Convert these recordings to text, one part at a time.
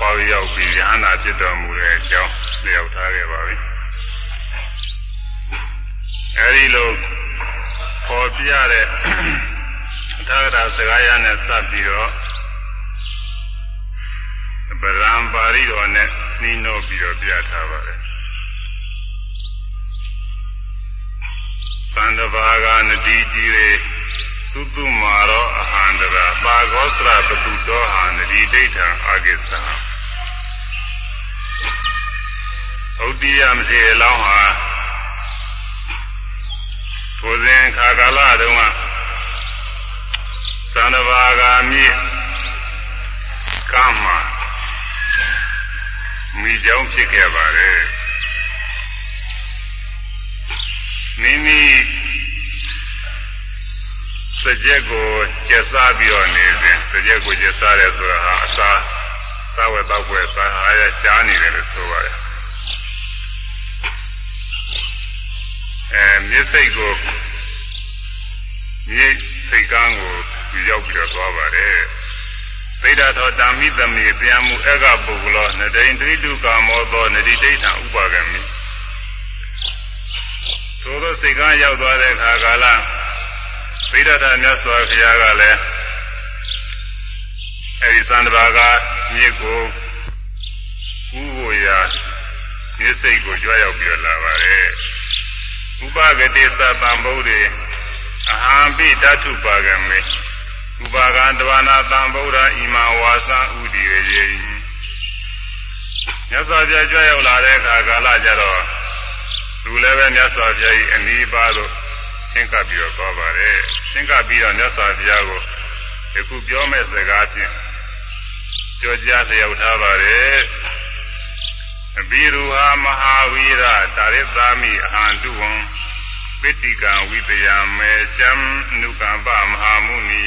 ပေါရောက်ပြီးရဟန္တာဖြစ်တော်မူတဲ့အကြောင်းလျှောက်ထားခဲ့ပါပြီအဲဒီလိုပေါ်ပြတဲ့သာဂရစကားရနဲ့စပ်ပြီးတော့ဗရံပါဠိတော်နဲ့နှီးနှောပြီးတော့ပြထားပါတယ်သန္တဘာဂနတိကြီးရေ သုတုမာရောအဟန္တရာပါဂောသရပတုတောဟာနတိဒိဋ္ဌံအာကိစ္စဥဒိယမစေလောင်းဟာထိုစဉ်ခါကာလတုန်းကသန္တဘာဂာမြစ်ကမ်းမှာမိကြောင်းဖြစ်ခဲ့ပါတယ်မိမိ စကြက်ကိုကျက်စားပြီးတော့နေစဉ်စကြက်ကိုကျက်စားတယ်ဆိုတာဟာအစာသာဝတ်တော့ွယ်စားအားရရှားနေတယ်လို့ဆိုပါတယ်အဲမြစ်စိတ်ကိုမြစ်စိတ်ကန်းကိုရောက်ပြီးတော့သွားပါတယ်သိဒ္ဓသောတာမိသမေပြန်မှုအကပုဂ္ဂလောနတိန်တိတုကာမောသောနတိဒိဋ္ဌံဥပါကမိသို့သောစိတ်ကန်းရောက်သွားတဲ့အခါကာလ သိဒ္ဓတာမြတ်စွာဘုရားကလည်းအဲဒီသန္တဘာကမြစ်ကိုဥကိုရာမြစ်စိတ်ကိုကြွားရောက်ပြီးတော့လာပါတယ်ဥပဂတိသတံဗုဒ္ဓေအဟံပိတတုပါကမေဥပါကံတဝနာသံဗုဒ္ဓဣမဝါသဥဒိရေမြတ်စွာဘုရားကြွရောက်လာတဲ့အခါကာလကျတော့လူလည်းပဲမြတ်စွာဘုရား၏အနိပါတို့ ရှင်းကပ်ပြီးတော့သွားပါတယ်ရှင်းကပ်ပြီးတော့မြတ်စွာဘုရားကိုဒီခုပြောမဲ့စကားဖြင့်ကြောကြားလျှောက်ထားပါတယ်အဘိရူဟာမဟာဝီရတာရိသာမိအဟန္တုဝံပိဋိကံဝိပယမေရှံနုကံပမဟာမုနီ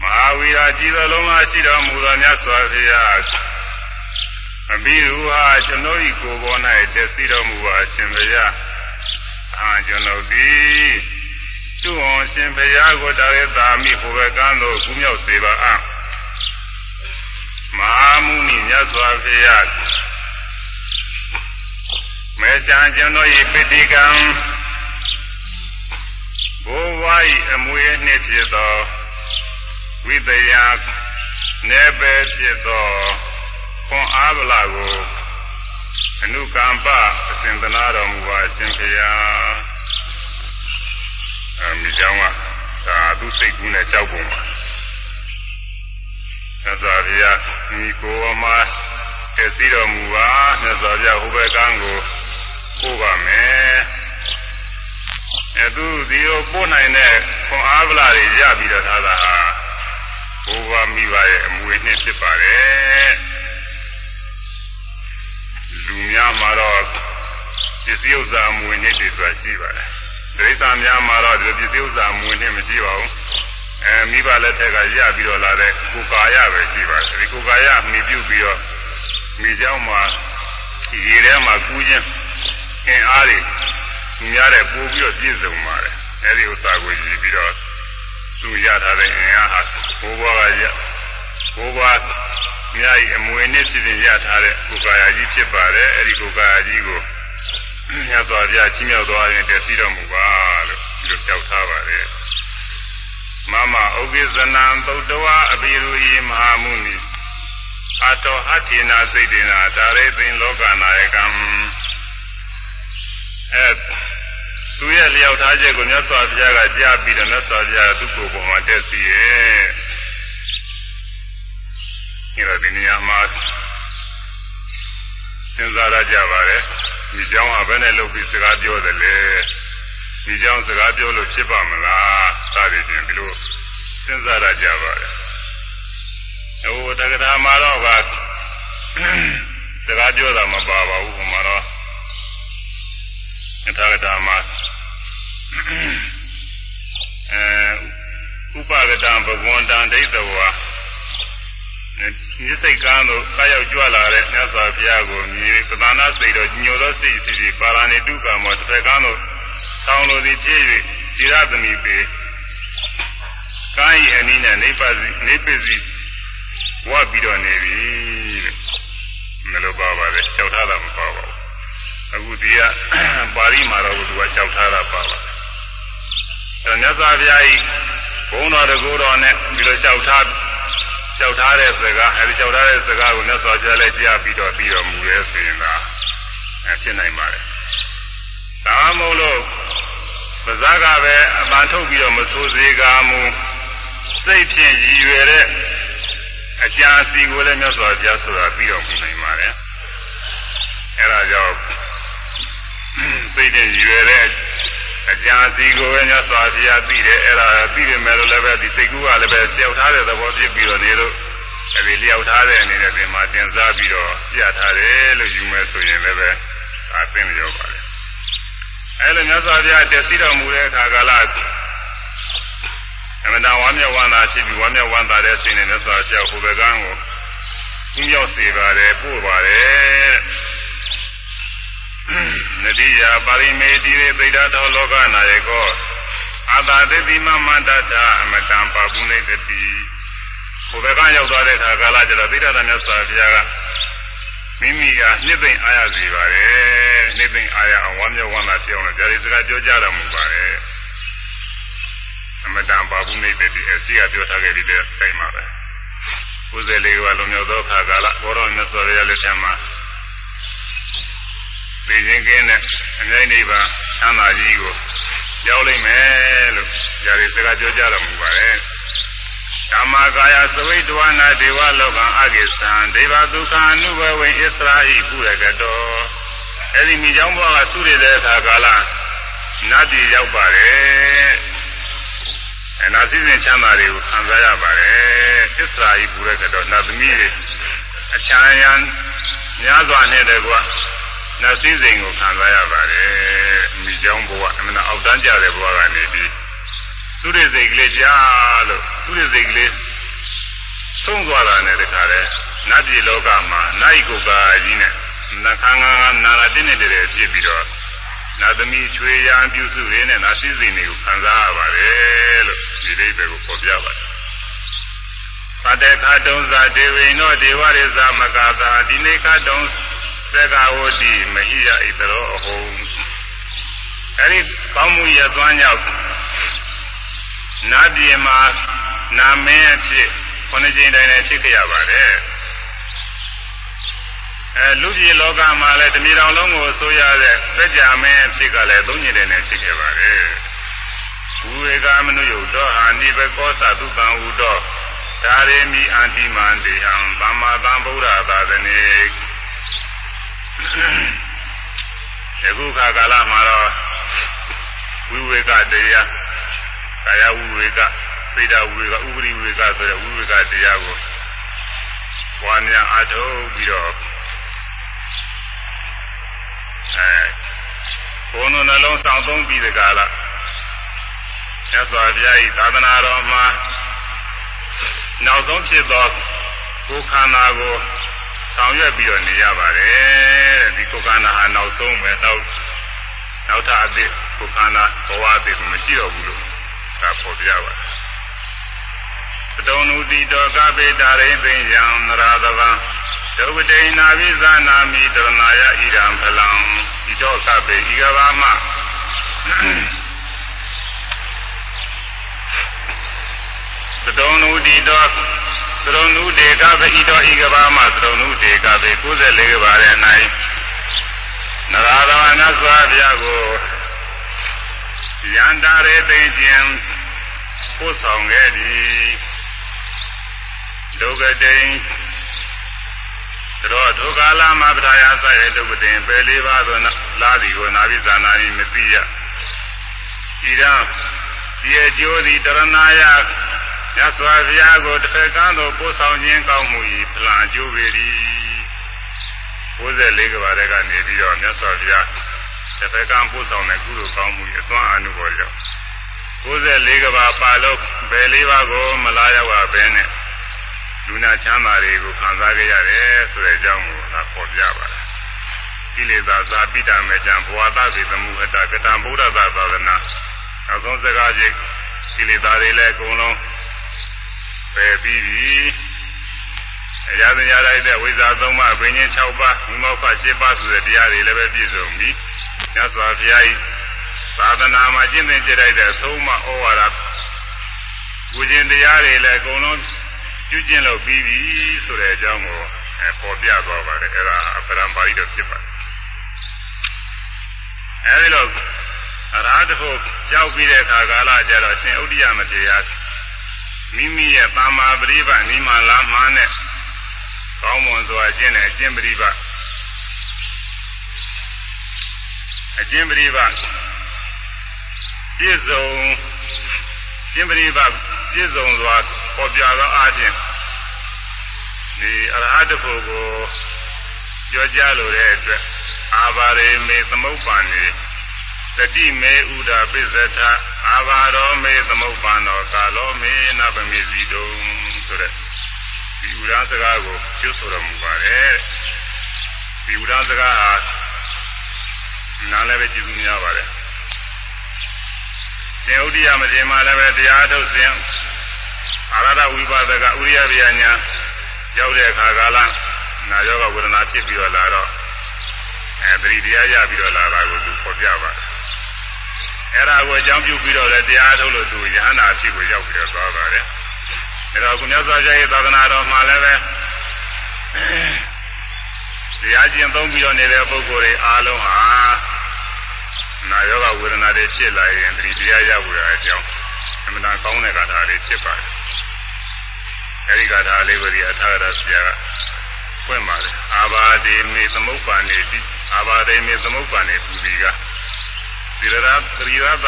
မဟာဝီရကြည်တော်လုံးမှာရှိတော်မူသောမြတ်စွာဘုရားအဘိရူဟာကျွန်တော်ဤကိုယ်ပေါ်၌တည်စီတော်မူပါအရှင်ဘုရား အာကျွန်တော်သည်သူ့အောင်ရှင်ဘုရားကိုတာရသာမိဘုဘကံတို့ကုမြောက်စေပါအံ့မဟာမုနီမြတ်စွာဘုရားမေချံကျွန်တော်ဤပိဋိကံဘိုးဝါဤအမွေနှင့်ဖြစ်သောဝိတယနေပဲဖြစ်သောခွန်အားဗလာကို အနုကမ္ပအစဉ်သနာတော်မူပါရှင်ဖေယအမိကြောင့်ကသာသူစိတ်ကူးနဲ့ကြောက်ပုံပါသစ္စာဗျာမိကိုယ်မှာတည်စီတော်မူပါသစ္စာဗျာဟိုဘက်ကန်းကိုပို့ပါမယ်အဲသူဒီကိုပို့နိုင်တဲ့ခွန်အားဗလာတွေရပြီးတော့ထားတာဟာဘုရားမိပါရဲ့အမွေနှစ်ဖြစ်ပါတယ်လူ များမှာတော့ပစ္စည်းဥစ္စာအမွေနှစ်တွေဆိုတာရှိပါတယ်ဒိဋ္ဌာများမှာတော့ဒီပစ္စည်းဥစ္စာအမွေနှစ်မရှိပါဘူးအဲမိဘလက်ထက်ကရပြီးတော့လာတဲ့ကိုကာယပဲရှိပါတယ်ဒီကိုကာယမိပြုပြီးတော့မိเจ้าမှာရေထဲမှာကူးခြင်းအင်အားတွေသူများတဲ့ပို့ပြီးတော့ပြည့်စုံပါတယ်အဲဒီဥစ္စာကိုရည်ပြီးတော့သူရထားတဲ့အင်အားဟာဘိုးဘွားကရဘိုးဘွား မြတ်၏အမွေနဲ့ဖြစ်ရင်ရထားတဲ့ကိုယ်ကာယကြီးဖြစ်ပါတယ်အဲဒီကိုယ်ကာယကြီးကိုမြတ်စွာဘုရားချင်းမြောက်သွားရင်တည်စီတော်မူပါလို့ဒီလိုပြောထားပါတယ်မမဥက္ကိဇနံသုတ္တဝအဘိရူယိမဟာမုနိအတောဟတိနာစိတ်တေနာဒါရေသိင်လောကနာယကံအဲသူရဲ့လျှောက်ထားချက်ကိုမြတ်စွာဘုရားကကြားပြီးတော့မြတ်စွာဘုရားသူ့ကိုယ်ပေါ်မှာတက်စီရဲ့ ဒီလိုဒီနေရာမှာစဉ်းစားရကြပါလေဒီเจ้าကဘယ်နဲ့လုပ်ပြီးစကားပြောတယ်လဲဒီเจ้าစကားပြောလို့ဖြစ်ပါမလားစသည်ဖြင့်ဒီလိုစဉ်းစားရကြပါလေဟိုတက္ကရာမှာတော့ကစကားပြောတာမပါပါဘူးဟိုမှာတော့အထာဂတာမှာအဲဥပဂတံဘဂဝန္တံဒိဋ္ဌဝါ ဒီစိတ်ကမ်းတို့ကာရောက်ကြွလာတဲ့မြတ်စွာဘုရားကိုမြည်ပသနာစိတ်တော်ညိုသောစိတ်စီစီပါရဏိတုကမောတစ်ဖက်ကမ်းတို့ဆောင်းလိုသည်ဖြစ်၍သီရသမီပေကာယီအနည်းနဲ့နေပါစီနေပစီဝတ်ပြီးတော့နေပြီမလို့ပါပါလေလျှောက်ထားတာမပါပါဘူးအခုဒီကပါဠိမှာတော့သူကလျှောက်ထားတာပါပါအဲမြတ်စွာဘုရားကြီးဘုန်းတော်တကူတော်နဲ့ဒီလိုလျှောက်ထား လျှောက်ထားတဲ့စကားအဲဒီလျှောက်ထားတဲ့စကားကိုမြတ်စွာဘုရားလည်းကြားပြီးတော့ပြီးတော်မူရဲဆိုရင်သာဖြစ်နိုင်ပါတယ်ဒါမှမဟုတ်လို့ပါဇက်ကပဲအပန်ထုတ်ပြီးတော့မဆိုးစေကားမူစိတ်ဖြင့်ရည်ရွယ်တဲ့အကြာစီကိုလည်းမြတ်စွာဘုရားဆိုတာပြီးတော်မူနိုင်ပါတယ်အဲဒါကြောင့်စိတ်နဲ့ရည်ရွယ်တဲ့ အကြာစီကိုပဲမြတ်စွာဘုရားပြီးတယ်အဲဒါပြီးပြီမဲ့လို့လည်းပဲဒီစိတ်ကူးကလည်းပဲလျှောက်ထားတဲ့သဘောဖြစ်ပြီးတော့နေလို့အဲဒီလျှောက်ထားတဲ့အနေနဲ့ဒီမှာတင်စားပြီးတော့ပြထားတယ်လို့ယူမယ်ဆိုရင်လည်းပဲအသိမရောပါဘူးအဲလိုမြတ်စွာဘုရားတည်စီတော်မူတဲ့အခါကာလအမှန်တရားဝမ်းမြောက်ဝမ်းသာရှိပြီးဝမ်းမြောက်ဝမ်းသာတဲ့စိတ်နဲ့မြတ်စွာဘုရားဟိုဘက်ကန်းကိုဥမြောက်စေပါတယ်ပို့ပါတယ် နတိယပါရိမေတိရေသိဒ္ဓတော်လောကနာယေကောအာသာတိတိမမန္တတာအမတံပါပုနေတတိဟိုဘက်ကရောက်သွားတဲ့အခါကာလကျတော့သိဒ္ဓတော်မြတ်စွာဘုရားကမိမိကနှစ်သိမ့်အားရစေပါတယ်နှစ်သိမ့်အားရအောင်ဝမ်းမြောက်ဝမ်းသာပြောင်းလို့ဒါရီစကားပြောကြတော်မူပါတယ်အမတန်ပါဘူးနေတဲ့ဒီအစီကပြောထားခဲ့တဲ့တိုင်မှာပဲ94ကလုံးမြောက်သောခါကာလဘောတော်မြတ်စွာဘုရားလက်ထက်မှာ သိခြင်းကင်းတဲ့အမြိုင်နိဗ္ဗာန်ချမ်းသာကြီးကိုရောက်လိမ့်မယ်လို့ဒါရီစကားပြောကြတော်မူပါတယ်ဓမ္မကာယသဝိတဝနာဒေဝလောကံအကိသံဒေဝဒုက္ခအနုဘဝိဣသရာဟိပုရကတောအဲ့ဒီမိကြောင်းဘဝကသုရတဲ့အခါကာလနတ်ပြည်ရောက်ပါတယ်အနာစိစဉ်ချမ်းသာတွေကိုခံစားရပါတယ်ဣသရာဟိပုရကတောနတ်သမီးတွေအချမ်းရန်များစွာနဲ့တကွာ နတ်စည်းစိမ်ကိုခံစားရပါတယ်မိကြောင်းဘဝအမှန်အောက်တန်းကြတဲ့ဘဝကနေပြီးသုရစိတ်ကလေးကြားလို့သုရစိတ်ကလေးဆုံးသွားတာနဲ့တခါလဲနတ်ပြည်လောကမှာနိုင်ကိုကာကြီးနဲ့နှခန်းကနာလာတင်းနေတယ်ဖြစ်ပြီးတော့နာသမီးချွေရန်ပြုစုရင်းနဲ့နာစည်းစိမ်တွေကိုခံစားရပါတယ်လို့ဒီလေးပဲကိုပေါ်ပြပါတယ်ပတေခတုံးသာဒေဝိနောဒေဝရိသမကသာဒီနေခတုံး သက္ကဝတိမဟိယဣတရောအဟုံအဲဒီကောင်းမှုရသွမ်းကြောင့်နာပြေမှာနာမင်းအဖြစ်ခုနှစ်ကြိမ်တိုင်တိုင်ဖြစ်ကြရပါတယ်အဲလူပြည်လောကမှာလည်းတမီတော်လုံးကိုဆိုရတဲ့စัจ जा မင်းအဖြစ်ကလည်းသုံးညတိုင်တိုင်ဖြစ်ခဲ့ပါတယ်ဝေကမနုယုတောဟာနိဘကောသတုပံဟုတောဒါရေမိအန္တိမန္တေဟံသမ္မာသမ္ဗုဒ္ဓသာသနေ ယခုခါကာလမှာတော့ဝိဝေကတရားကာယဝိဝေကစိတ်ဓာဝိဝေကဥပရိဝိဝေကဆိုတဲ့ဝိဝေကတရားကိုပွားများအားထုတ်ပြီးတော့အဲဘုံနှလုံးဆောင်သုံးပြီးတဲ့ကာလမြတ်စွာဘုရား၏သာသနာတော်မှာနောက်ဆုံးဖြစ်သောကိုယ်ခန္ဓာကိုဆောင်ရွက်ပြီးတော့နေရပါတယ်တဲ့ ဒီကိုယ်ခန္ဓာဟာနောက်ဆုံးပဲနောက်နောက်ထပ်အသစ်ကိုယ်ခန္ဓာဘဝအသစ်မရှိတော့ဘူးလို့သာပေါ်ပြပါတယ်တုံနုတိတောကပေတာရိသိယံနရသဗံဒုဝတိနာဝိဇာနာမိတရဏယဣရံဖလံဒီတော့ကပေဤကဘာမတုံနုတိတောသရုံနုဒေကပိတောဤကဘာမသရုံနုဒေကပိ94ကဘာရဲ့၌န ရသဗနစွာဘုရားကိုယန္တာရေသိခြင်းပို့ဆောင်ခဲ့သည်ဒုက္ကတိန်တော့ဒုက္ခလာမပထာယဆရဲ့ဒုက္ကတိန်ပယ်လေးပါးသောလာသည်ကိုနာဘိဇာနာဤမသိရဤရန်ဒီအကျိုးသည်တရဏာယမြတ်စွာဘုရားကိုတစ်ဖက်ကန်းသို့ပို့ဆောင်ခြင်းကောင်းမှု၏ဖလံအကျိုးပေသည် 94ကဘာတဲ့ကနေပြီးတော့မြတ်စွာဘုရားတစ်ဖက်ကန်းပို့ဆောင်တဲ့ကုသိုလ်ကောင်းမှု၏အစွမ်းအာနုဘော်ကြောင့်94ကဘာပါလို့ဘယ်လေးပါးကိုမလာရောက်ပါဘဲနဲ့လူနာချမ်းသာတွေကိုခံစားကြရတယ်ဆိုတဲ့အကြောင်းကိုသာပေါ်ပြပါတယ်ကိလေသာသာပိတမေကြံဘဝသဗေသမှုအတ္တကတံဗုဒ္ဓသာသနာနောက်ဆုံးစကားချင်းကိလေသာတွေလည်းအကုန်လုံးပယ်ပြီးပြီ အရာသညာလိုက်တဲ့ဝိဇ္ဇာ၃ပါးဘိညာဉ်၆ပါးဝိမောက္ခ၈ပါးဆိုတဲ့တရားတွေလည်းပဲပြည့်စုံပြီမြတ်စွာဘုရား၏သာသနာမှာကျင့်သင်ကြလိုက်တဲ့အဆုံးအမဩဝါဒဝိဇဉ်တရားတွေလည်းအကုန်လုံးပြုကျင့်လို့ပြီးပြီဆိုတဲ့အကြောင်းကိုပေါ်ပြသွားပါတယ်အဲ့ဒါပရံပါဠိတော်ဖြစ်ပါတယ်အဲဒီတော့အရဟတဖို့ရောက်ပြီးတဲ့အခါကာလကျတော့ရှင်ဥဒိယမတရားမိမိရဲ့ပါမာပရိပတ်နိမလာမှန်းနဲ့ ကောင်းမွန်စွာကျင့်တဲ့အကျင့်ပရိပတ်အကျင့်ပရိပတ်ပြည့်စုံကျင့်ပရိပတ်ပြည့်စုံစွာပေါ်ပြသောအားဖြင့်ဒီအရဟတဖို့ကိုပြောကြားလိုတဲ့အတွက်အာဘာရေမေသမုပ္ပန်နေတတိမေဥဒပိစ္ဆထအာဘာရောမေသမုပ္ပန်တော်ကာလောမေနဗမေစီတုံဆိုတဲ့ ဒီဥရစကားကိုကျွတ်ဆိုတော်မူပါတယ်ဒီဥရစကားဟာနားလည်းပဲကြည့်လို့များပါတယ်ရှင်ဥဒိယမထေရမှာလည်းပဲတရားထုတ်စဉ်အာရဒဝိပါဒကဥရိယဗျာညာရောက်တဲ့အခါကာလနာယောဂဝေဒနာဖြစ်ပြီးတော့လာတော့အဲပရိတရားရပြီးတော့လာတာကိုသူဖော်ပြပါတယ်အဲ့ဒါကိုအကြောင်းပြုပြီးတော့လည်းတရားထုတ်လို့သူယဟနာဖြစ်ကိုရောက်ပြီးတော့သွားပါတယ် အဲ့တော့ကုမြတ်စွာဘုရားရဲ့သာသနာတော်မှာလည်းပဲတရားကျင့်သုံးပြီးတော့နေတဲ့ပုဂ္ဂိုလ်တွေအားလုံးဟာနာယောဂဝေဒနာတွေဖြစ်လာရင်ပရိတရားရဖို့ရအကြောင်းအမှန်တန်ကောင်းတဲ့ကာထာလေးဖြစ်ပါတယ်အဲဒီကာထာလေးကိုဒီအထာရဆရာကဖွင့်ပါတယ်အာဘာဒေမေသမုပ္ပန်နေတိအာဘာဒေမေသမုပ္ပန်နေပူဒီကသီရရသီရသ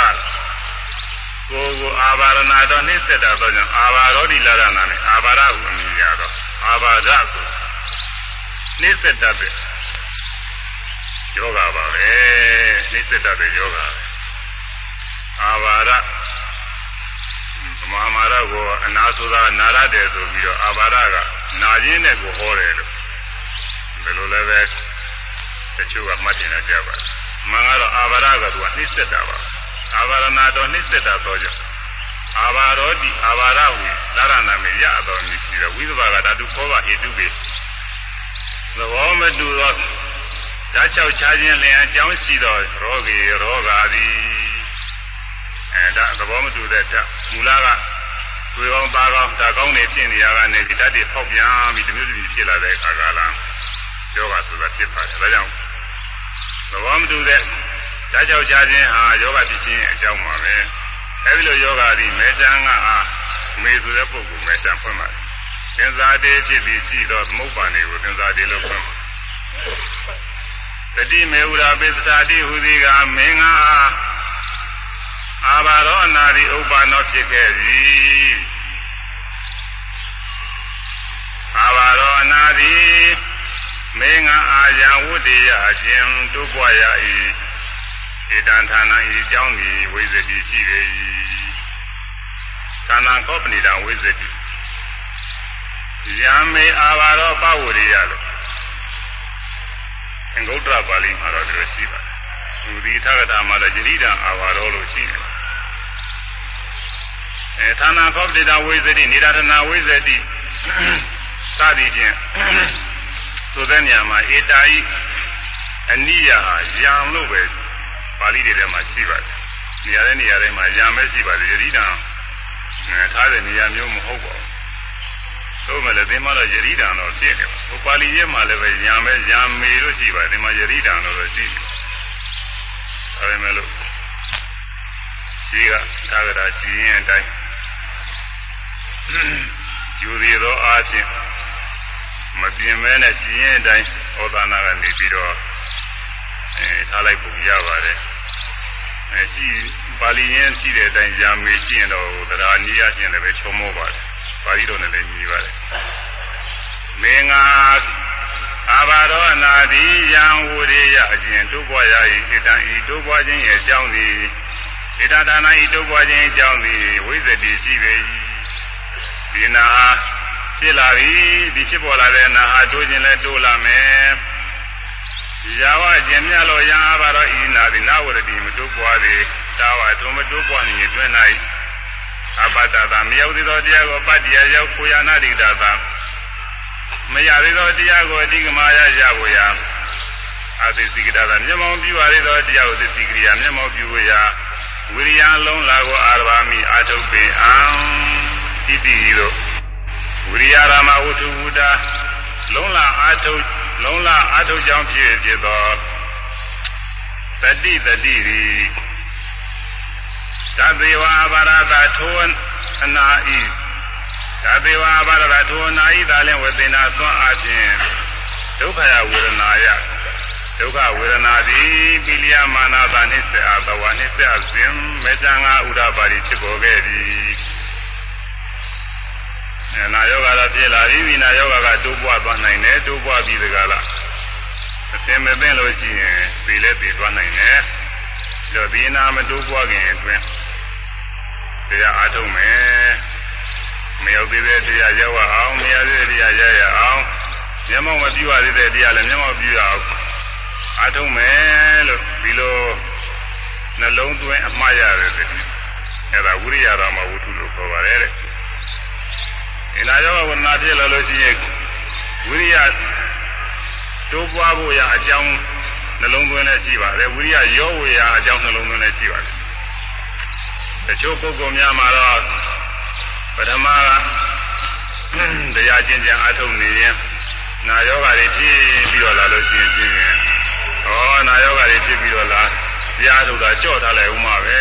ကိုကိုအာဘာရဏတော်နှိစ္စတာသောကြောင့်အာဘာရောဒီလာရနာနဲ့အာဘာရဟုအမည်ရတော့အာဘာဒဆိုနှိစ္စတတ်တဲ့ယောဂပါပဲနှိစ္စတတ်တဲ့ယောဂအာဘာရသမာမာရကိုအနာဆိုတာနာရတယ်ဆိုပြီးတော့အာဘာရကနာခြင်းနဲ့ကိုဟောတယ်လို့ဘယ်လိုလဲပဲတချို့ကမှတ်တင်နေကြပါမင်္ဂတော့အာဘာရကသူကနှိစ္စတာပါ အာဘာရဏတော်နှိစ္စတာတော့ကြောင့်အာဘာရောတိအာဘာရဝိလာရနာမေရတော်မြည်ရှိတယ်ဝိသဘာကဓာတုခောဘဟေတုပေသဘောမတူသောဓာတ်ချောက်ချခြင်းလျင်အကြောင်းရှိသောရောဂီရောဂါသည်အဲဒါသဘောမတူတဲ့ဓာတ်မူလကတွေ့ကောင်းသားကောင်းဓာတ်ကောင်းတွေဖြစ်နေရကနေဒီဓာတ်တွေဖောက်ပြန်ပြီးတမျိုးတမျိုးဖြစ်လာတဲ့အခါကလာယောဂဆိုတာဖြစ်ပါတယ်ဒါကြောင့်သဘောမတူတဲ့ ဓာတ်ချောက်ချခြင်းဟာယောဂဖြစ်ခြင်းအကြောင်းပါပဲအဲဒီလိုယောဂသည်မေတ္တာကအားမေဆိုတဲ့ပုဂ္ဂိုလ်မေတ္တာဖွင့်ပါတယ်သင်္ဇာတေဖြစ်ပြီးရှိသောသမုပ္ပါနေကိုသင်္ဇာတေလို့ဖွင့်ပါတတိမေဥရာပိသတာတိဟူသည်ကမင်းကအာဘာရောအနာရိဥပ္ပါနောဖြစ်ခဲ့ပြီအာဘာရောအနာရိမင်းကအာယံဝတ္တိယအခြင်းတုပွားရ၏ ဣတံဌာနဤအကြောင်းသည်ဝိဇ္ဇတိရှိပေ၏ဌာနကောပဏိတံဝိဇ္ဇတိယံမေအာဘာရောပဝရိယလို့အင်္ဂုတ္တရပါဠိမှာတော့ဒီလိုရှိပါတယ်။သူဒီသက္ကတာမှာတော့ယတိတံအာဘာရောလို့ရှိတယ်။အဲဌာနကောပဏိတံဝိဇ္ဇတိနိဒဌနာဝိဇ္ဇတိစသည်ဖြင့်ဆိုတဲ့နေရာမှာဧတာဤအနိယဟာယံလို့ပဲ ပါဠိတွေထဲမှာရှိပါတယ်။နေရာတဲ့နေရာတိုင်းမှာယံပဲရှိပါတယ်ယတိတံထားတဲ့နေရာမျိုးမဟုတ်ပါဘူးတို့မလည်းသင်္မတော့ယရိဒံတော့ဖြစ်တယ်ဟိုပါဠိရဲမှာလည်းပဲညာမဲညာမေလို့ရှိပါတယ်ဒီမှာယရိဒံတော့ရှိတယ်ဒါပေမဲ့လို့ရှိကသာဂရာရှိရင်အတိုင်းယူရသောအားဖြင့်မပြင်းမဲနဲ့ရှိရင်အတိုင်းဩဒါနာကနေပြီးတော့ အဲထားလိုက်ပုံရပါတယ်အဲရှိပါဠိရင်းရှိတဲ့အတိုင်းညာမေရှိရင်တော့တရားနည်းအချင်းလည်းပဲချုံမောပါတယ်ပါဠိတော်နဲ့လည်းညီပါတယ်မင်္ဂအာဘာရောအနာတိယံဝရိယအကျင့်တို့ပွားရ၏ဣတံဤတို့ပွားခြင်းရဲ့အကြောင်းသည်ဣတဒါနာဤတို့ပွားခြင်းအကြောင်းသည်ဝိဇ္ဇတိရှိပေ၏ဒီနာဖြစ်လာပြီဒီဖြစ်ပေါ်လာတဲ့နာဟာတိုးခြင်းလဲတိုးလာမယ် ယာဝကျင်မြလို့ယံအာဘာရောဤနာသည်နာဝရတိမတို့ပွားသည်သာဝထုံမတို့ပွားနေတွင်၌အပတ္တသာမရောက်သေးသောတရားကိုပတ္တိယရောက်ကိုယာနာတိတာသာမရသေးသောတရားကိုအဓိကမာရရဖို့ရာအသိစိကတာမျက်မှောင်ပြုရသေးသောတရားကိုသိစိကရိယာမျက်မှောင်ပြုဖို့ရာဝိရိယလုံးလာကိုအာရဘာမိအာထုတ်ပေအံဣတိတို့ဝိရိယရာမဝုထုဝုဒာလုံးလာအာထုတ် လုံးလာအာထုတ်ကြောင်းဖြစ်ဖြစ်သောတတိတတိရီသဗ္ဗေဝအဘာရတထိုအနာဤသဗ္ဗေဝအဘာရတထိုအနာဤသာလင်ဝေသနာသွန်အခြင်းဒုက္ခယဝေဒနာယဒုက္ခဝေဒနာသည်ပိလိယမာနသာနှိစ္စအဘဝနှိစ္စအစဉ်မေဇံငါဥဒ္ဒပါတိဖြစ်ပေါ်ခဲ့သည်အဲ နာယောဂါတော့ဖြစ်လာပြီဝိနာယောဂါကတိုးပွားသွားနိုင်တယ်တိုးပွားပြီးတကလားအစင်မသိလို့ရှိရင်သိလဲသိသွားနိုင်တယ်တော့ဒီနာမတိုးပွားခင်အတွင်းတရားအားထုတ်မယ်မရောက်သေးတဲ့တရားရောက်အောင်မရသေးတဲ့တရားရရအောင်မျက်မှောက်မပြူရသေးတဲ့တရားလည်းမျက်မှောက်ပြူရအောင်အားထုတ်မယ်လို့ဒီလိုနှလုံးသွင်းအမှားရတယ်တဲ့အဲ့ဒါဝိရိယတော်မှာဝုထုလို့ခေါ်ပါတယ်တဲ့ ဒီနာယောဝနာဖြစ်လာလို့ရှိရင်ဝိရိယတိုးပွားဖို့ရအကြောင်းနှလုံးသွင်းလည်းရှိပါတယ်ဝိရိယရောဝေရအကြောင်းနှလုံးသွင်းလည်းရှိပါတယ်တချို့ပုဂ္ဂိုလ်များမှာတော့ပထမကတရားကျင့်ကြံအထုတ်နေရင်နာယောဂါတွေဖြစ်ပြီးတော့လာလို့ရှိရင်ပြင်းရင်ဩနာယောဂါတွေဖြစ်ပြီးတော့လာတရားထုတ်တာလျှော့ထားလိုက်ဦးမှာပဲ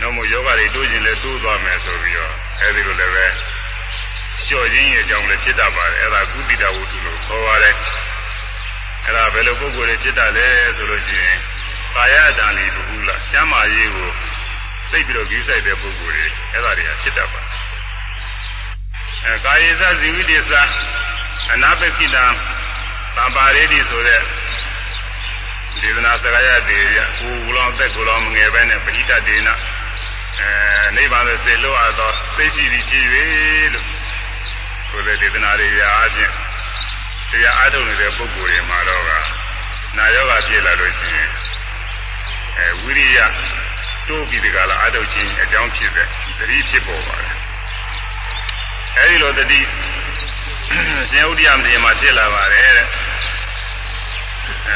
တော့မို့ယောဂါတွေတိုးရင်လည်းတိုးသွားမယ်ဆိုပြီးတော့အဲဒီလိုလည်းပဲ လျှော့ရင်းရဲ့အကြောင်းလည်းဖြစ်တတ်ပါတယ်အဲ့ဒါကုသီတဝတ္ထုလို့ခေါ်ပါတယ်အဲ့ဒါဘယ်လိုပုဂ္ဂိုလ်တွေဖြစ်တတ်လဲဆိုလို့ရှိရင်ကာယတန်လီဘူးလားကျမ်းမာရေးကိုစိတ်ပြီးတော့ကြီးဆိုင်တဲ့ပုဂ္ဂိုလ်တွေအဲ့ဒါတွေကဖြစ်တတ်ပါတယ်အဲကာယေသဇီဝိတေသအနာပကိတံသံပါရိတိဆိုတဲ့ဒေသနာစကားရတေရကိုယ်လောင်သက်ကိုယ်လောင်ငယ်ပဲနဲ့ပဋိတတ်ဒေနာအဲနိဗ္ဗာန်ကိုစေလို့အပ်သောသိရှိပြီးဖြစ်၍လို့ ဆိုတဲ့ဒေသနာတွေရာအချင်းတရားအားထုတ်နေတဲ့ပုဂ္ဂိုလ်တွေမှာတော့ကနာယောဂဖြစ်လာလို့ရှိရင်အဲဝိရိယတိုးပြီးဒီကလာအားထုတ်ခြင်းအကြောင်းဖြစ်တဲ့သတိဖြစ်ပေါ်ပါတယ်အဲဒီလိုသတိရှင်ဥဒိယမတေမှာဖြစ်လာပါတယ်တဲ့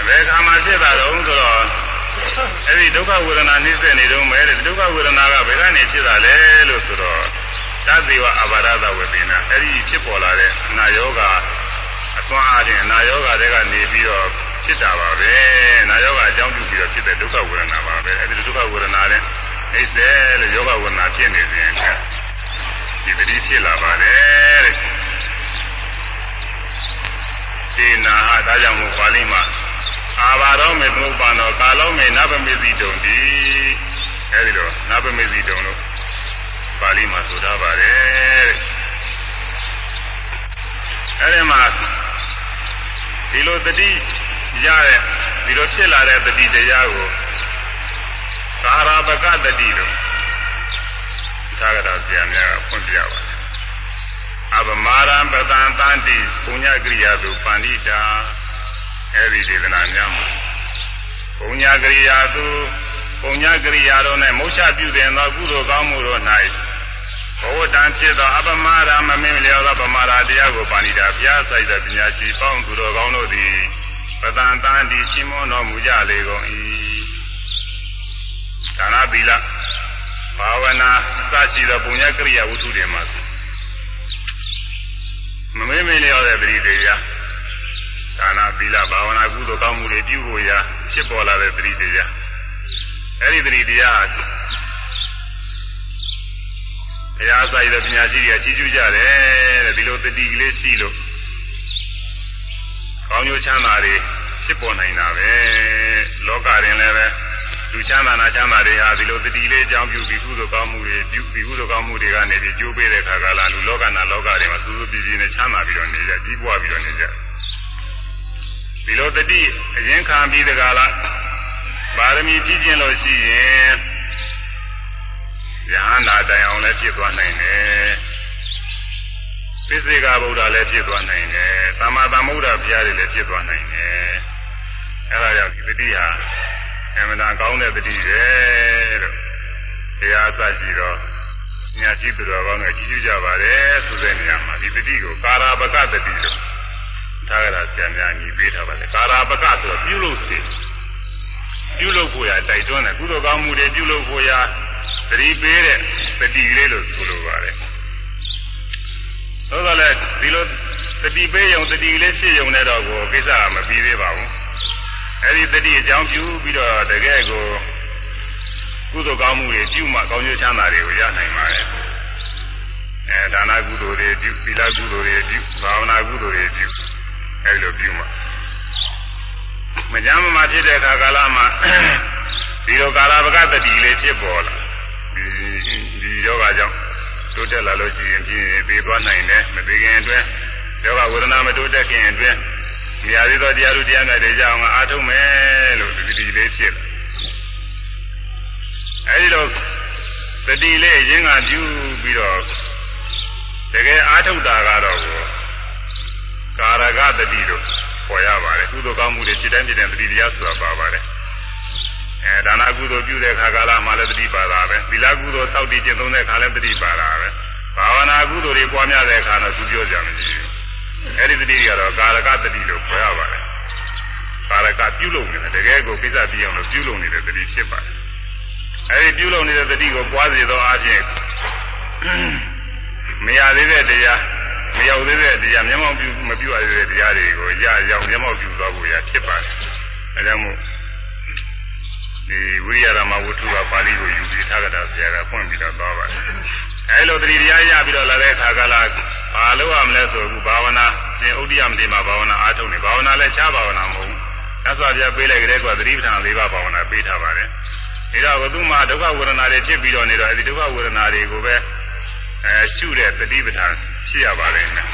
ဘယ်ခါမှဖြစ်တာတော့ဆိုတော့အဲ့ဒီဒုက္ခဝေဒနာနှိမ့်ဆက်နေတော့မဲတဲ့ဒုက္ခဝေဒနာကဘယ်ကနေဖြစ်တာလဲလို့ဆိုတော့ သတ္တိဝအဘာရဒဝေဒနာအဲ့ဒီဖြစ်ပေါ်လာတဲ့အနာယောဂအစွမ်းအားဖြင့်အနာယောဂတွေကနေပြီးတော့ဖြစ်တာပါပဲအနာယောဂအကြောင်းပြုပြီးတော့ဖြစ်တဲ့ဒုက္ခဝေဒနာပါပဲအဲ့ဒီဒုက္ခဝေဒနာနဲ့အိစ္ဆေလို့ယောဂဝေဒနာဖြစ်နေစဉ်ဒီတတိဖြစ်လာပါတယ်တဲ့ဒီနာဟဒါကြောင့်မို့ပါဠိမှာအာဘာရောမေသမုပ္ပန္နောကာလောမေနဗမေတိတုံတိအဲဒီတော့နဗမေတိတုံလို့ ပါဠိမှာဆိုထားပါတယ်အဲဒီမှာဒီလိုတတိရတဲ့ဒီလိုဖြစ်လာတဲ့တတိတရားကိုသာရပကတတိလို့သာဂတာဆရာများကဖွင့်ပြပါတယ်အပမာရံပတံတန္တိပုညကရိယာသူပန္တိတာအဲဒီဒေသနာများမှာပုညကရိယာသူပုညကရိယာတို့၌မုတ်ချပြုတဲ့သောကုသိုလ်ကောင်းမှုတို့၌ ဘဝတံဖြစ်သောအပမာရမမင်းလျောသောပမာရတရားကိုပါဏိတာဘုရားဆိုင်တဲ့ပညာရှိပေါင်းသူတော်ကောင်းတို့သည်ပတံတန္တိရှိမွန်တော်မူကြလေကုန်၏ဒါနသီလဘာဝနာစရှိသောပုညကရိယာဝတ္ထုတွေမှာမမေ့မေ့လျော့တဲ့ပရိသေယဒါနသီလဘာဝနာကုသိုလ်ကောင်းမှုတွေပြုဖို့ရာဖြစ်ပေါ်လာတဲ့ပရိသေယအဲဒီပရိသေယ ဘုရားဆိုင်တဲ့ပညာရှိတွေကကြီးကျူးကြတယ်တဲ့ဒီလိုတတိကလေးရှိလို့ကောင်းကျိုးချမ်းသာတွေဖြစ်ပေါ်နိုင်တာပဲလောကရင်လည်းပဲလူချမ်းသာနာချမ်းသာတွေဟာဒီလိုတတိလေးအကြောင်းပြုပြီးကုသိုလ်ကောင်းမှုတွေပြုပြီးကုသိုလ်ကောင်းမှုတွေကနေပြီးကျိုးပေးတဲ့ခါကလာလူလောကနာလောကတွေမှာစူးစူးပြည့်ပြည့်နဲ့ချမ်းသာပြီးတော့နေကြကြီးပွားပြီးတော့နေကြဒီလိုတတိအရင်ခံပြီးတကလားပါရမီပြည့်ကျင်လို့ရှိရင် ယဟန္တာတိုင်အောင်လည်းဖြစ်သွားနိုင်တယ်ပိစိကဗုဒ္ဓလည်းဖြစ်သွားနိုင်တယ်သမ္မာသမ္ဗုဒ္ဓဘုရားတွေလည်းဖြစ်သွားနိုင်တယ်အဲဒါကြောင့်ဒီတတိဟာအမှန်တန်ကောင်းတဲ့တတိပဲလို့တရားအစရှိတော့ညာကြည့်သူတော်ကောင်းတွေကြီးကျူးကြပါတယ်ဆိုတဲ့နေရာမှာဒီတတိကိုကာရာပကတတိလို့ထားကြတာဆရာများညီပေးထားပါတယ်ကာရာပကဆိုတော့ပြုလို့စေပြုလုပ်ဖို့ရတိုက်တွန်းတယ်ကုသိုလ်ကောင်းမှုတွေပြုလုပ်ဖို့ရ သတိပေးတဲ့တတိလေးလို့ဆိုလိုပါတယ်သို့သော်လည်းဒီလိုတတိပေးရုံတတိလေးဖြစ်ရုံနဲ့တော့ကိုကိစ္စမပြီးသေးပါဘူးအဲဒီတတိအကြောင်းပြုပြီးတော့တကယ်ကိုကုသိုလ်ကောင်းမှုတွေပြုမှကောင်းကျိုးချမ်းသာတွေကိုရနိုင်ပါတယ်အဲဒါနကုသိုလ်တွေပြုသီလကုသိုလ်တွေပြုဘာဝနာကုသိုလ်တွေပြုအဲဒီလိုပြုမှမကြမ်းမမဖြစ်တဲ့အခါကာလမှာဒီလိုကာလပကတတိလေးဖြစ်ပေါ်လာ ဒီဒီယောဂကြောင့်တိုးတက်လာလို့ရှိရင်ပြင်းပြီးသွားနိုင်တယ်မပြီးခင်အတွင်းယောဂဝေဒနာမတိုးတက်ခင်အတွင်းမြာသေးသောတရားတို့တရားငယ်တွေကြောင့်အားထုတ်မယ်လို့ဒီဒီလေးဖြစ်လာအဲဒီတော့တတိလေးရင်းကပြုပြီးတော့တကယ်အားထုတ်တာကတော့ကာရကတတိလို့ခေါ်ရပါတယ်ကုသိုလ်ကောင်းမှုတွေစိတ်တိုင်းပြတဲ့တတိတရားဆိုတာပါပါတယ် အဲဒါနကုသိုလ်ပြုတဲ့ခါကာလမှာလည်းတတိပါတာပဲသီလကုသိုလ်စောင့်တည်ကျင့်သုံးတဲ့ခါလည်းတတိပါတာပဲဘာဝနာကုသိုလ်တွေပွားများတဲ့အခါတော့သူပြောကြမရှိဘူးအဲဒီတတိတွေကတော့ကာရကတတိလို့ခေါ်ရပါတယ်ကာရကပြုလုပ်နေတယ်တကယ်ကိုကိစ္စပြအောင်လို့ပြုလုပ်နေတဲ့တတိဖြစ်ပါတယ်အဲဒီပြုလုပ်နေတဲ့တတိကိုပွားစေသောအခြင်းမရသေးတဲ့တရားမရောက်သေးတဲ့တရားမျက်မှောက်ပြုမပြုရသေးတဲ့တရားတွေကိုရရောက်မျက်မှောက်ပြုသွားဖို့ရဖြစ်ပါတယ်အဲဒါမို့ ဒီဝိရိယရမဝတ္ထုကပါဠိကိုယူပြီးထားကြတာဆရာကဖွင့်ပြီးတော့သွားပါတယ်အဲလိုတတိတရားရပြီးတော့လာတဲ့အခါကလာဘာလို့ရမလဲဆိုအခုဘာဝနာရှင်ဥဒိယမတိမှာဘာဝနာအားထုတ်နေဘာဝနာလည်းခြားဘာဝနာမဟုတ်ဘူးသစ္စာပြပေးလိုက်ကြတဲ့ကွာသတိပဋ္ဌာန်၄ပါးဘာဝနာပေးထားပါတယ်ဒါတော့ဘုသူမှဒုက္ခဝေဒနာတွေဖြစ်ပြီးတော့နေတော့အဲဒီဒုက္ခဝေဒနာတွေကိုပဲအဲရှုတဲ့သတိပဋ္ဌာန်ဖြစ်ရပါလိမ့်မယ်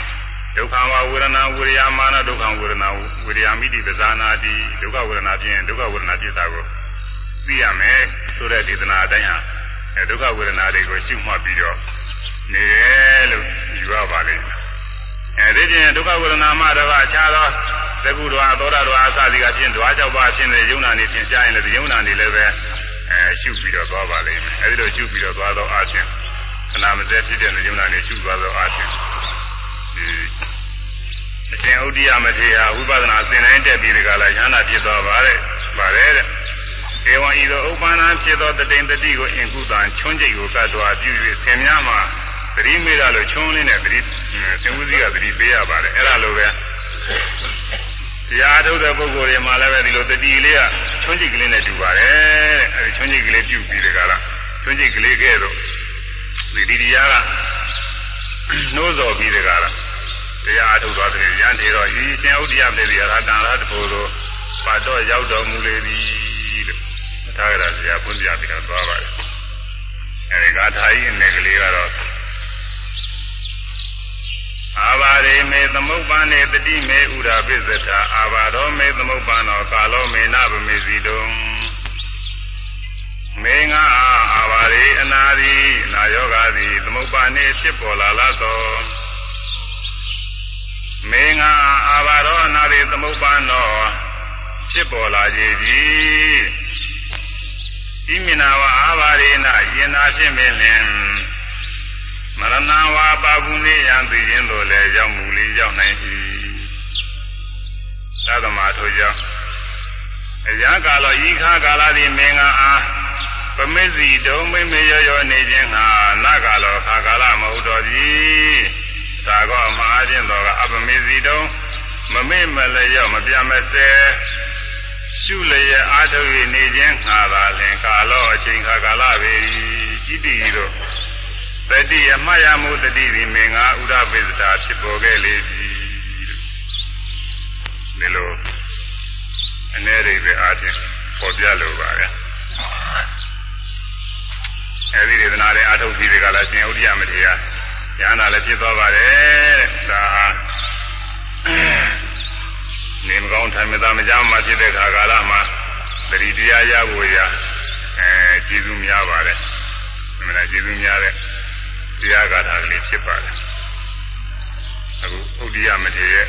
ဒုက္ခဝဝေဒနာဝိရိယမာနဒုက္ခဝေဒနာဝိရိယမိတိပဇာနာတိဒုက္ခဝေဒနာဖြစ်ရင်ဒုက္ခဝေဒနာဖြစ်တာကို သိရမယ်ဆိုတဲ့ဒေသနာအတိုင်းဟာအဲဒုက္ခဝေဒနာတွေကိုရှုမှတ်ပြီးတော့နေတယ်လို့ယူရပါလိမ့်မယ်အဲဒီပြင်ဒုက္ခဝေဒနာမှတော့အခြားသောသကုတော်သောတာတော်အစသည်ကဖြင့်ဓဝါ၆ပါးဖြင့်ယုံနာနေသင်ရှားရင်လည်းယုံနာနေလည်းပဲအဲရှုပြီးတော့သွားပါလိမ့်မယ်အဲဒီလိုရှုပြီးတော့သွားတော့အချင်းခဏမစဲဖြစ်တဲ့ယုံနာနေရှုသွားတော့အချင်းဒီအရှင်ဥဒိယမထေရဝိပဿနာသင်တိုင်းတက်ပြီးဒီကလာဉာဏ်ဖြစ်သွားပါတဲ့ပါတယ်တဲ့ေ ဝံဤသို့ဥပ္ပန္နဖြစ်သောတတိန်တတိကိုအင်ကုတံချွန်းကျိတ်ကိုကတ်တော်ပြု၍ဆင်များမှာသတိမေ့ရလို့ချွန်းလေးနဲ့သတိသင်္ဝစီကသတိပေးရပါတယ်အဲ့ဒါလိုပဲတရားထုတ်တဲ့ပုဂ္ဂိုလ်တွေမှာလည်းပဲဒီလိုတတိလေးကချွန်းကျိတ်ကလေးနဲ့တူပါတယ်တဲ့အဲဒီချွန်းကျိတ်ကလေးပြုပြီးဒီကလာချွန်းကျိတ်ကလေးကဲတော့ဒီဒီတရားကနှိုးစော်ပြီးဒီကလာတရားထုတ်သွားတယ်ရန်ထေတော့ဤရှင်ဥဒ္ဒယပြေရတာတန်ရတဖို့လိုပါတော့ရောက်တော်မူလေသည်လို့ ထားကြတာဆရာဘုန်းကြီးပြီးတော့သွားပါတယ်အဲဒီဂါထာကြီးအနေကလေးကတော့အာဘာရေမေသမုပ္ပန်နေတတိမေဥရာပိစ္ဆတာအာဘာရောမေသမုပ္ပန်သောကာလောမေနဗမေစီတုံမေငါအာဘာရေအနာရိနာယောဂသည်သမုပ္ပန်နေဖြစ်ပေါ်လာလာသောမေငါအာဘာရောအနာရိသမုပ္ပန်သောဖြစ်ပေါ်လာခြင်းသ ည်ဤမိနာဝအာဘာရေနယင်နာဖြစ်မင်းလင်မရဏဝါပါကုနေယံသိခြင်းတို့လည်းရောက်မှုလေးရောက်နိုင်၏သဒ္ဓမာထိုကြောင့်အရာကာလဤခါကာလသည်မင်္ဂအားပမေစီတုံမိမေရောရောနေခြင်းဟာနဂါလောခါကာလမဟုတ်တော်သည်သာကောမဟာခြင်းတော်ကအပမေစီတုံမမေ့မလျော့မပြမစဲ ရှုလျက်အားထုတ်၍နေခြင်းငါသာလင်ကာလောအချိန်ခါကာလပေ၏ဣတိတို့တတိအမှတ်ရမှုတတိဒီမင်္ဂဥဒပိစတာဖြစ်ပေါ်ခဲ့လေပြီဒီလိုအနေရိပ်ပဲအားဖြင့်ပေါ်ပြလိုပါရဲ့အဲဒီဒေသနာတွေအထုတ်ပြီးဒီကလာရှင်ဥဒိယမထေရဉာဏ်သာလည်းဖြစ်သွားပါတယ်ဒါ နေမကောင်းထိုင်မသာမကြမ်းမှဖြစ်တဲ့ခါကာလမှာတတိတရားရဖို့ရအဲကျေးဇူးများပါတယ်အမှန်တရားကျေးဇူးများတဲ့တရားဂါထာကလေးဖြစ်ပါတယ်အခုဥဒိယမထေရရဲ့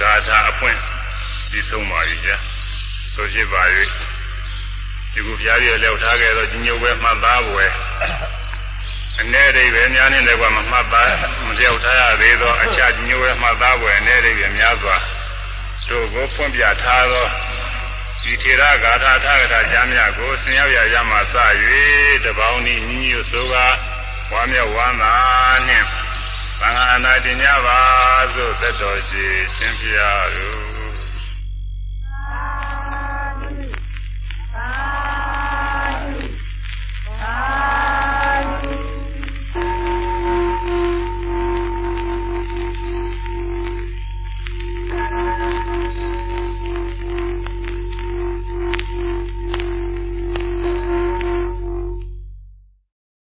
ဂါထာအပွင့်ပြီးဆုံးပါပြီကြာဆိုဖြစ်ပါ၍ဒီခုဘုရားရဲ့လျှောက်ထားခဲ့သောကြီးညိုပွဲမှတ်သားပွဲ အနေအိဗေများနဲ့လည်းကမမှတ်သားမလျောက်ထားရသေးသောအချညိုးရမှတ်သားပွဲအနေအိဗေများစွာတို့ကိုဖွင့်ပြထားသောဒီထေရဂါထာထဂထာကျမ်းများကိုဆင်ရောက်ရရမှစ၍တပေါင်းဤညီညွတ်ဆိုကားဝါမြောက်ဝမ်းသာနှင့်သံဃာနာတင်ကြပါသို့သက်တော်ရှိရှင်ဖျားတို့